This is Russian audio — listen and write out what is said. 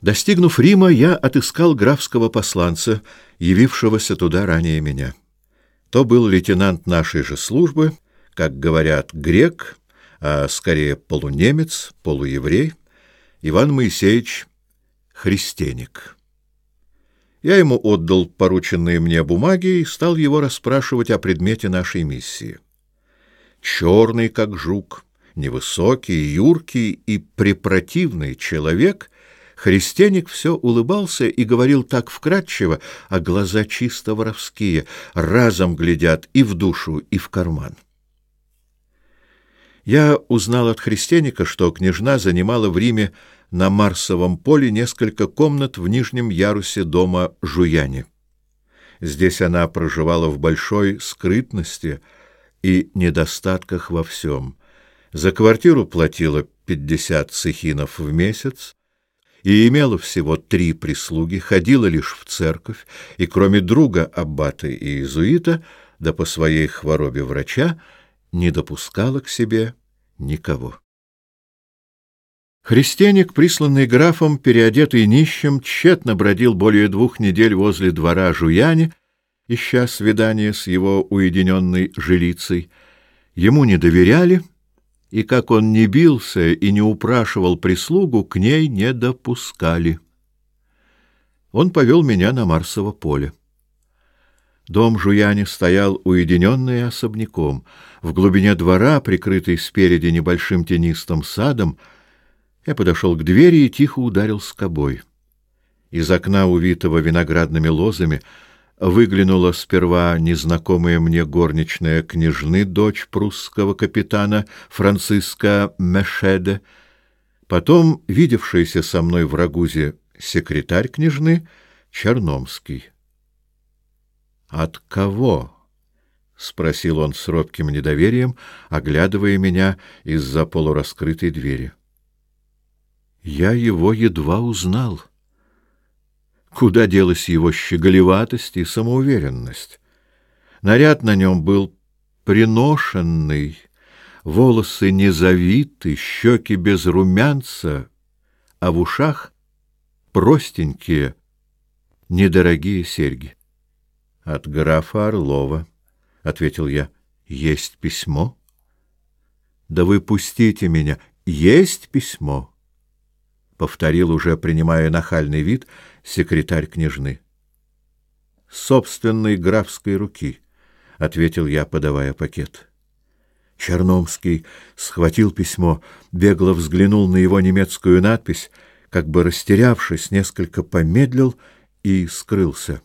Достигнув Рима, я отыскал графского посланца, явившегося туда ранее меня. То был лейтенант нашей же службы, как говорят, грек, а скорее полунемец, полуеврей, Иван Моисеевич Христеник. Я ему отдал порученные мне бумаги и стал его расспрашивать о предмете нашей миссии. Черный, как жук, невысокий, юркий и препротивный человек — Христианик все улыбался и говорил так вкратчиво, а глаза чисто воровские, разом глядят и в душу, и в карман. Я узнал от Христианика, что княжна занимала в Риме на Марсовом поле несколько комнат в нижнем ярусе дома Жуяни. Здесь она проживала в большой скрытности и недостатках во всем. За квартиру платила 50 цехинов в месяц, и имела всего три прислуги, ходила лишь в церковь, и кроме друга аббата и иезуита, да по своей хворобе врача, не допускала к себе никого. Христианик, присланный графом, переодетый нищим, тщетно бродил более двух недель возле двора Жуяни, ища свидания с его уединенной жилицей. Ему не доверяли — и как он не бился и не упрашивал прислугу, к ней не допускали. Он повел меня на Марсово поле. Дом Жуяни стоял уединенный особняком. В глубине двора, прикрытый спереди небольшим тенистым садом, я подошел к двери и тихо ударил скобой. Из окна, увитого виноградными лозами, выглянула сперва незнакомая мне горничная княжны, дочь прусского капитана Франциска Мешеде, потом видевшийся со мной в Рагузе секретарь княжны Черномский. «От кого?» — спросил он с робким недоверием, оглядывая меня из-за полураскрытой двери. Я его едва узнал. Куда делась его щеголеватость и самоуверенность? Наряд на нем был приношенный, волосы не завиты, щеки без румянца, а в ушах простенькие, недорогие серьги. — От графа Орлова, — ответил я. — Есть письмо? — Да вы пустите меня. Есть письмо повторил уже принимая нахальный вид секретарь княжны. Собственной графской руки, ответил я, подавая пакет. Черномский схватил письмо, бегло взглянул на его немецкую надпись, как бы растерявшись, несколько помедлил и скрылся.